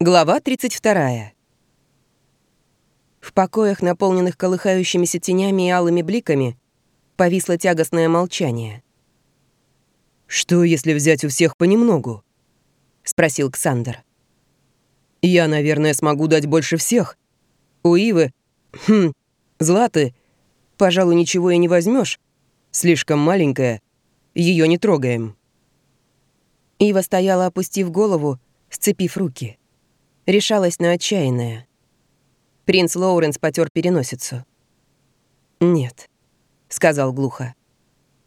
Глава 32. В покоях, наполненных колыхающимися тенями и алыми бликами, повисло тягостное молчание. «Что, если взять у всех понемногу?» — спросил Ксандр. «Я, наверное, смогу дать больше всех. У Ивы... Хм, Златы, пожалуй, ничего и не возьмешь. Слишком маленькая. Ее не трогаем». Ива стояла, опустив голову, сцепив руки решалась на отчаянное. Принц Лоуренс потер переносицу. «Нет», — сказал глухо.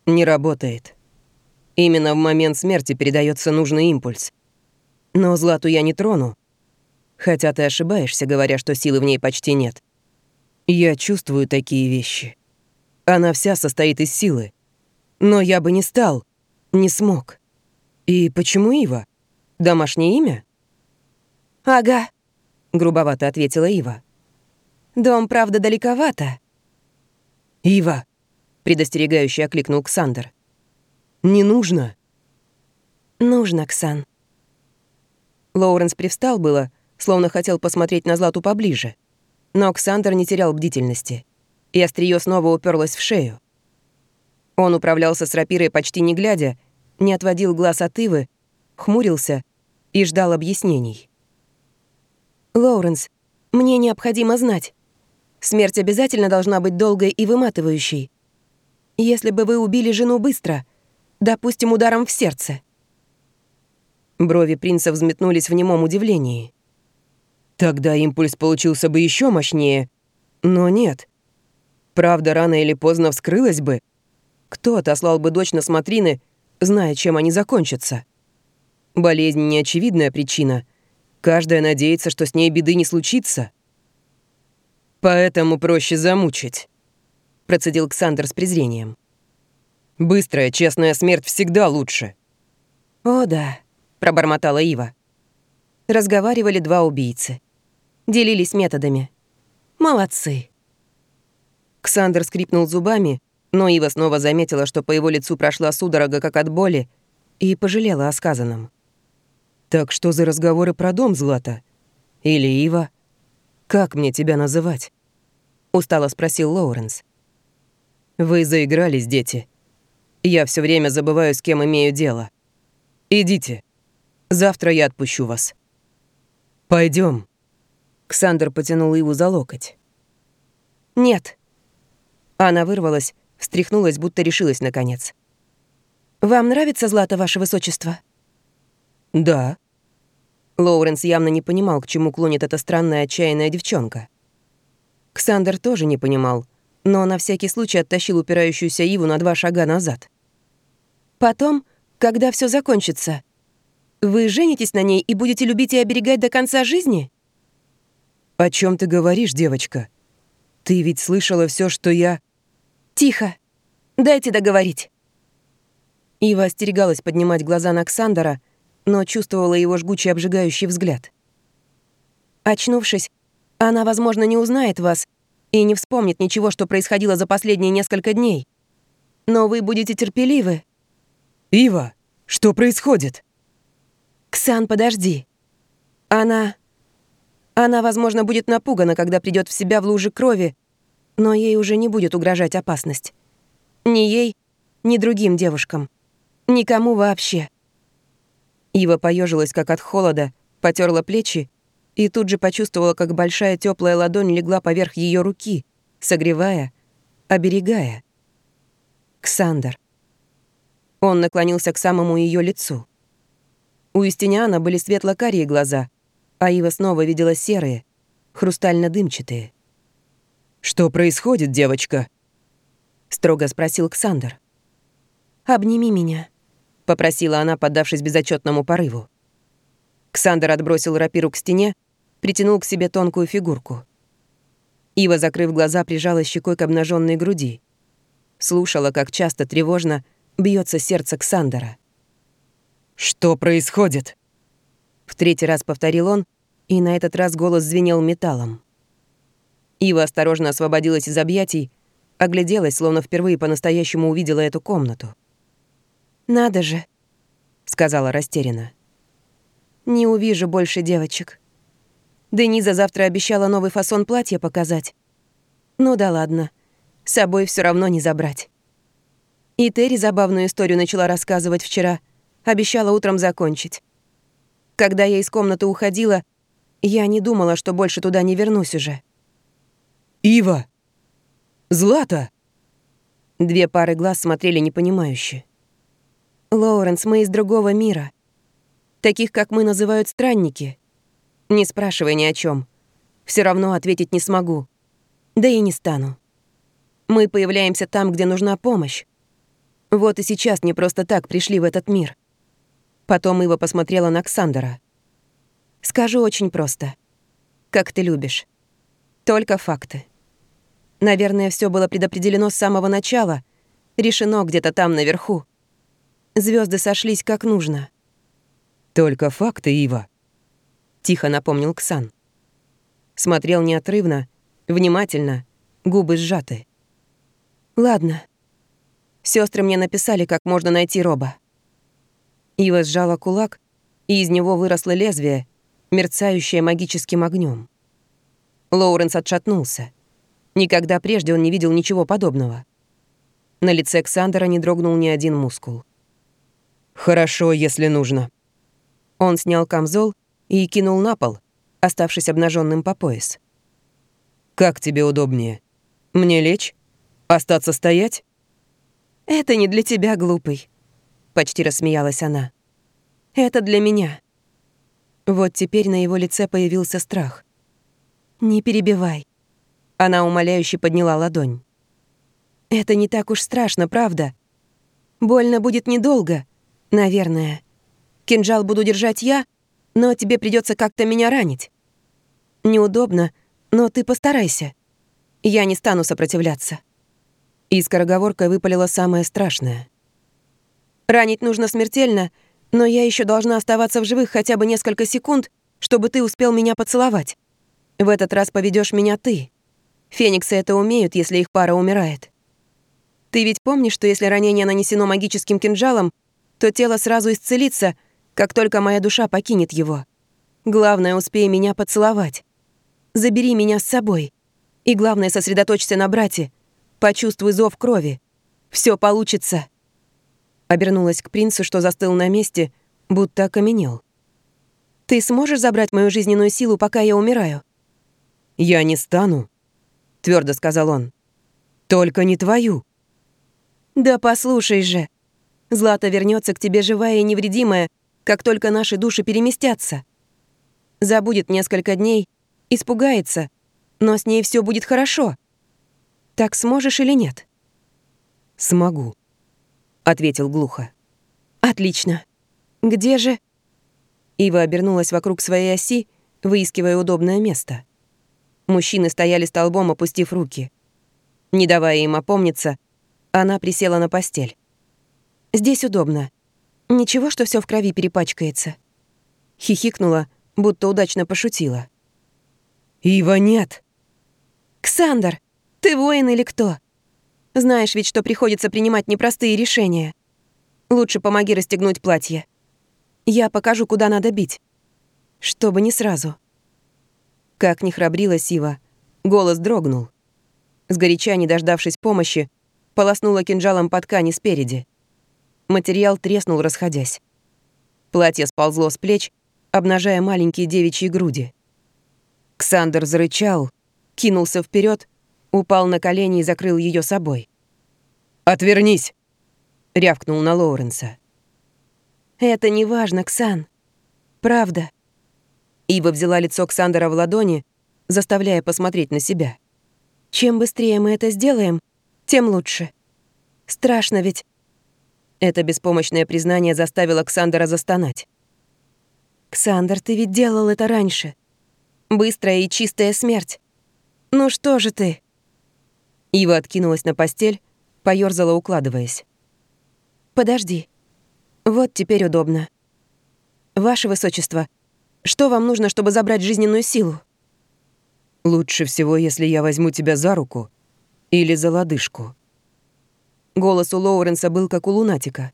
«Не работает. Именно в момент смерти передается нужный импульс. Но Злату я не трону. Хотя ты ошибаешься, говоря, что силы в ней почти нет. Я чувствую такие вещи. Она вся состоит из силы. Но я бы не стал, не смог. И почему Ива? Домашнее имя?» «Ага», — грубовато ответила Ива. «Дом, правда, далековато». «Ива», — предостерегающе окликнул Ксандр. «Не нужно». «Нужно, Ксан». Лоуренс привстал было, словно хотел посмотреть на Злату поближе. Но Ксандр не терял бдительности, и острие снова уперлось в шею. Он управлялся с рапирой почти не глядя, не отводил глаз от Ивы, хмурился и ждал объяснений. «Лоуренс, мне необходимо знать. Смерть обязательно должна быть долгой и выматывающей. Если бы вы убили жену быстро, допустим, ударом в сердце». Брови принца взметнулись в немом удивлении. Тогда импульс получился бы еще мощнее. Но нет. Правда, рано или поздно вскрылась бы. Кто отослал бы дочь на смотрины, зная, чем они закончатся? Болезнь — неочевидная причина — Каждая надеется, что с ней беды не случится. Поэтому проще замучить, процедил Ксандр с презрением. Быстрая, честная смерть всегда лучше. О да, пробормотала Ива. Разговаривали два убийцы. Делились методами. Молодцы. Ксандр скрипнул зубами, но Ива снова заметила, что по его лицу прошла судорога, как от боли, и пожалела о сказанном. «Так что за разговоры про дом, Злата? Или Ива? Как мне тебя называть?» Устало спросил Лоуренс. «Вы заигрались, дети. Я все время забываю, с кем имею дело. Идите. Завтра я отпущу вас». Пойдем. Ксандр потянул Иву за локоть. «Нет». Она вырвалась, встряхнулась, будто решилась наконец. «Вам нравится Злата, ваше высочество?» «Да». Лоуренс явно не понимал, к чему клонит эта странная отчаянная девчонка. Ксандер тоже не понимал, но на всякий случай оттащил упирающуюся Иву на два шага назад. «Потом, когда все закончится, вы женитесь на ней и будете любить и оберегать до конца жизни?» «О чем ты говоришь, девочка? Ты ведь слышала все, что я...» «Тихо! Дайте договорить!» Ива остерегалась поднимать глаза на Ксандера, но чувствовала его жгучий обжигающий взгляд. Очнувшись, она, возможно, не узнает вас и не вспомнит ничего, что происходило за последние несколько дней. Но вы будете терпеливы. «Ива, что происходит?» «Ксан, подожди. Она... Она, возможно, будет напугана, когда придет в себя в луже крови, но ей уже не будет угрожать опасность. Ни ей, ни другим девушкам. Никому вообще. Ива поежилась как от холода, потерла плечи и тут же почувствовала, как большая теплая ладонь легла поверх ее руки, согревая, оберегая. Ксандр. Он наклонился к самому ее лицу. У Юстиниана были светло-карие глаза, а Ива снова видела серые, хрустально-дымчатые. «Что происходит, девочка?» — строго спросил Ксандр. «Обними меня», — попросила она, поддавшись безотчетному порыву. Ксандр отбросил рапиру к стене, притянул к себе тонкую фигурку. Ива, закрыв глаза, прижала щекой к обнаженной груди. Слушала, как часто тревожно бьется сердце Ксандера. «Что происходит?» В третий раз повторил он, и на этот раз голос звенел металлом. Ива осторожно освободилась из объятий, огляделась, словно впервые по-настоящему увидела эту комнату. «Надо же», — сказала растерянно. «Не увижу больше девочек. Дениза завтра обещала новый фасон платья показать. Ну да ладно, с собой все равно не забрать. И Терри забавную историю начала рассказывать вчера, обещала утром закончить. Когда я из комнаты уходила, я не думала, что больше туда не вернусь уже. «Ива! Злата!» Две пары глаз смотрели непонимающе. «Лоуренс, мы из другого мира. Таких, как мы, называют странники. Не спрашивай ни о чем. Все равно ответить не смогу. Да и не стану. Мы появляемся там, где нужна помощь. Вот и сейчас не просто так пришли в этот мир. Потом Ива посмотрела на Ксандера. Скажу очень просто. Как ты любишь. Только факты. Наверное, все было предопределено с самого начала, решено где-то там наверху. Звезды сошлись как нужно. Только факты, Ива. — тихо напомнил Ксан. Смотрел неотрывно, внимательно, губы сжаты. «Ладно. Сестры мне написали, как можно найти Роба». Ива сжала кулак, и из него выросло лезвие, мерцающее магическим огнем. Лоуренс отшатнулся. Никогда прежде он не видел ничего подобного. На лице Ксандера не дрогнул ни один мускул. «Хорошо, если нужно». Он снял камзол и кинул на пол, оставшись обнаженным по пояс. «Как тебе удобнее? Мне лечь? Остаться стоять?» «Это не для тебя, глупый», — почти рассмеялась она. «Это для меня». Вот теперь на его лице появился страх. «Не перебивай». Она умоляюще подняла ладонь. «Это не так уж страшно, правда? Больно будет недолго, наверное. Кинжал буду держать я, но тебе придется как-то меня ранить. Неудобно, но ты постарайся. Я не стану сопротивляться». И скороговоркой выпалила самое страшное. «Ранить нужно смертельно, но я еще должна оставаться в живых хотя бы несколько секунд, чтобы ты успел меня поцеловать. В этот раз поведешь меня ты. Фениксы это умеют, если их пара умирает. Ты ведь помнишь, что если ранение нанесено магическим кинжалом, то тело сразу исцелится — как только моя душа покинет его. Главное, успей меня поцеловать. Забери меня с собой. И главное, сосредоточься на брате. Почувствуй зов крови. Все получится. Обернулась к принцу, что застыл на месте, будто окаменел. Ты сможешь забрать мою жизненную силу, пока я умираю? Я не стану, твердо сказал он. Только не твою. Да послушай же. Злата вернется к тебе живая и невредимая, как только наши души переместятся. Забудет несколько дней, испугается, но с ней все будет хорошо. Так сможешь или нет? «Смогу», — ответил глухо. «Отлично. Где же...» Ива обернулась вокруг своей оси, выискивая удобное место. Мужчины стояли столбом, опустив руки. Не давая им опомниться, она присела на постель. «Здесь удобно. Ничего, что все в крови перепачкается. Хихикнула, будто удачно пошутила. «Ива, нет!» «Ксандр, ты воин или кто? Знаешь ведь, что приходится принимать непростые решения. Лучше помоги расстегнуть платье. Я покажу, куда надо бить. Чтобы не сразу». Как ни храбрилась Ива, голос дрогнул. Сгоряча, не дождавшись помощи, полоснула кинжалом по ткани спереди. Материал треснул, расходясь. Платье сползло с плеч, обнажая маленькие девичьи груди. Ксандр зарычал, кинулся вперед, упал на колени и закрыл ее собой. «Отвернись!» — рявкнул на Лоуренса. «Это не важно, Ксан. Правда». Ива взяла лицо Ксандера в ладони, заставляя посмотреть на себя. «Чем быстрее мы это сделаем, тем лучше. Страшно ведь это беспомощное признание заставило Ксандера застонать. «Ксандр, ты ведь делал это раньше. Быстрая и чистая смерть. Ну что же ты?» Ива откинулась на постель, поёрзала, укладываясь. «Подожди. Вот теперь удобно. Ваше Высочество, что вам нужно, чтобы забрать жизненную силу?» «Лучше всего, если я возьму тебя за руку или за лодыжку», Голос у Лоуренса был как у лунатика.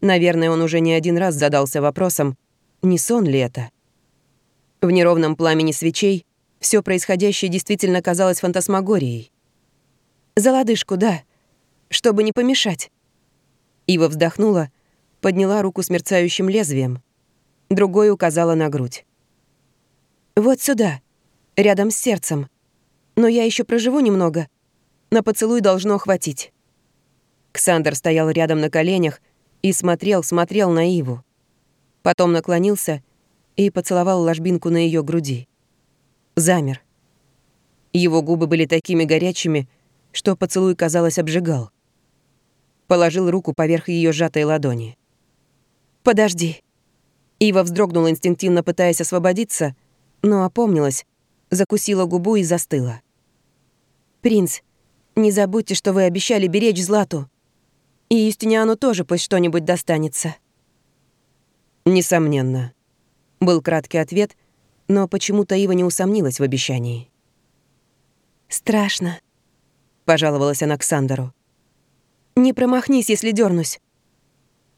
Наверное, он уже не один раз задался вопросом, не сон ли это. В неровном пламени свечей все происходящее действительно казалось фантасмагорией. «За лодыжку, да, чтобы не помешать». Ива вздохнула, подняла руку с мерцающим лезвием. Другой указала на грудь. «Вот сюда, рядом с сердцем. Но я еще проживу немного. На поцелуй должно хватить». Ксандр стоял рядом на коленях и смотрел, смотрел на Иву. Потом наклонился и поцеловал ложбинку на ее груди. Замер. Его губы были такими горячими, что поцелуй, казалось, обжигал. Положил руку поверх ее сжатой ладони. «Подожди». Ива вздрогнула инстинктивно, пытаясь освободиться, но опомнилась, закусила губу и застыла. «Принц, не забудьте, что вы обещали беречь Злату. И Юстиниану тоже пусть что-нибудь достанется». «Несомненно», — был краткий ответ, но почему-то Ива не усомнилась в обещании. «Страшно», — пожаловалась она Ксандеру. «Не промахнись, если дернусь».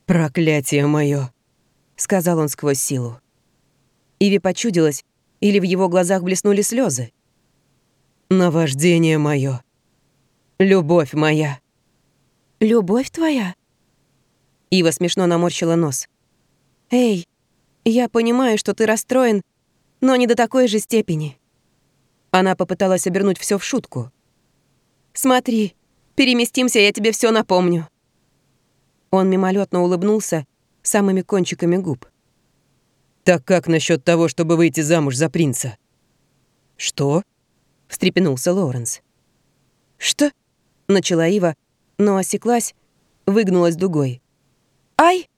«Проклятие мое, сказал он сквозь силу. Иве почудилось, или в его глазах блеснули слезы. «Наваждение мое, любовь моя». «Любовь твоя?» Ива смешно наморщила нос. «Эй, я понимаю, что ты расстроен, но не до такой же степени». Она попыталась обернуть все в шутку. «Смотри, переместимся, я тебе все напомню». Он мимолетно улыбнулся самыми кончиками губ. «Так как насчет того, чтобы выйти замуж за принца?» «Что?» — встрепенулся Лоуренс. «Что?» — начала Ива, но осеклась, выгнулась дугой. «Ай!»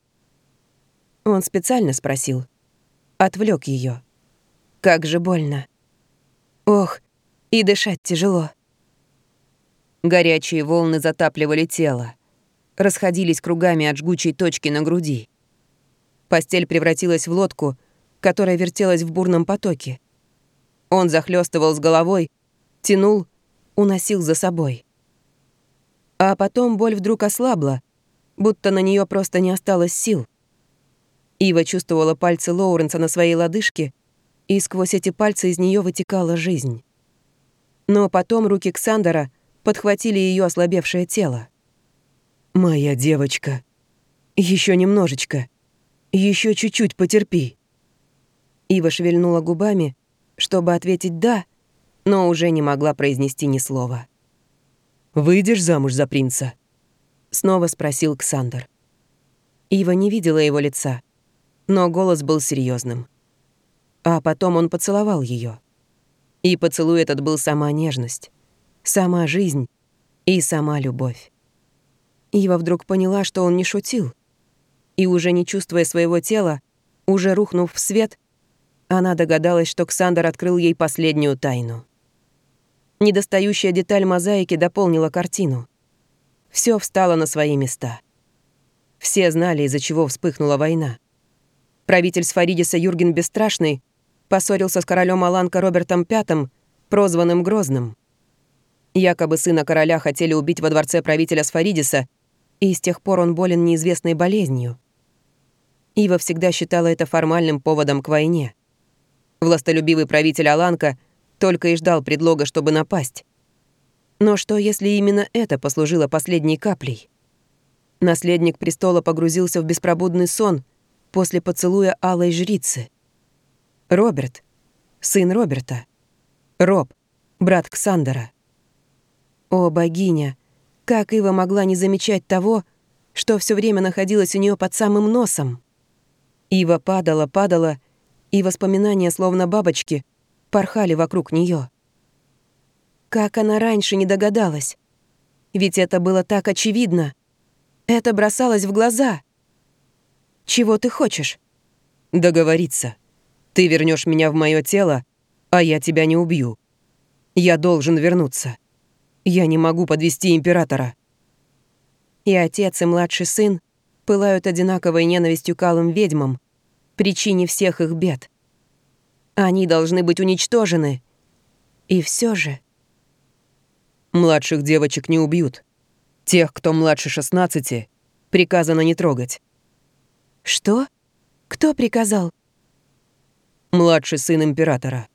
Он специально спросил. Отвлек ее. Как же больно. Ох, и дышать тяжело. Горячие волны затапливали тело. Расходились кругами от жгучей точки на груди. Постель превратилась в лодку, которая вертелась в бурном потоке. Он захлестывал с головой, тянул, уносил за собой. А потом боль вдруг ослабла, будто на нее просто не осталось сил. Ива чувствовала пальцы Лоуренса на своей лодыжке, и сквозь эти пальцы из нее вытекала жизнь. Но потом руки Ксандера подхватили ее ослабевшее тело. «Моя девочка, еще немножечко, еще чуть-чуть потерпи». Ива шевельнула губами, чтобы ответить «да», но уже не могла произнести ни слова. «Выйдешь замуж за принца?» Снова спросил Ксандр. Ива не видела его лица но голос был серьезным. А потом он поцеловал ее. И поцелуй этот был сама нежность, сама жизнь и сама любовь. Ива вдруг поняла, что он не шутил. И уже не чувствуя своего тела, уже рухнув в свет, она догадалась, что Ксандр открыл ей последнюю тайну. Недостающая деталь мозаики дополнила картину. Все встало на свои места. Все знали, из-за чего вспыхнула война. Правитель Сфаридиса Юрген Бесстрашный поссорился с королем Аланка Робертом V, прозванным Грозным. Якобы сына короля хотели убить во дворце правителя Сфаридиса, и с тех пор он болен неизвестной болезнью. Ива всегда считала это формальным поводом к войне. Властолюбивый правитель Аланка только и ждал предлога, чтобы напасть. Но что, если именно это послужило последней каплей? Наследник престола погрузился в беспробудный сон — после поцелуя алой жрицы. Роберт, сын Роберта. Роб, брат Ксандера. О, богиня, как Ива могла не замечать того, что все время находилось у нее под самым носом? Ива падала, падала, и воспоминания, словно бабочки, порхали вокруг нее. Как она раньше не догадалась? Ведь это было так очевидно. Это бросалось в глаза — чего ты хочешь? Договориться. Ты вернешь меня в мое тело, а я тебя не убью. Я должен вернуться. Я не могу подвести императора. И отец, и младший сын пылают одинаковой ненавистью к алым ведьмам, причине всех их бед. Они должны быть уничтожены. И все же... Младших девочек не убьют. Тех, кто младше 16, приказано не трогать. «Что? Кто приказал?» Младший сын императора.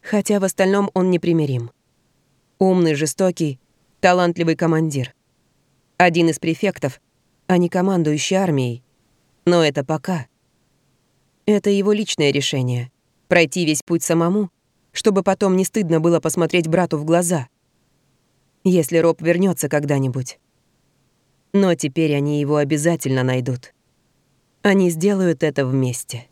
Хотя в остальном он непримирим. Умный, жестокий, талантливый командир. Один из префектов, а не командующий армией. Но это пока. Это его личное решение — пройти весь путь самому, чтобы потом не стыдно было посмотреть брату в глаза. Если Роб вернется когда-нибудь. Но теперь они его обязательно найдут. Они сделают это вместе.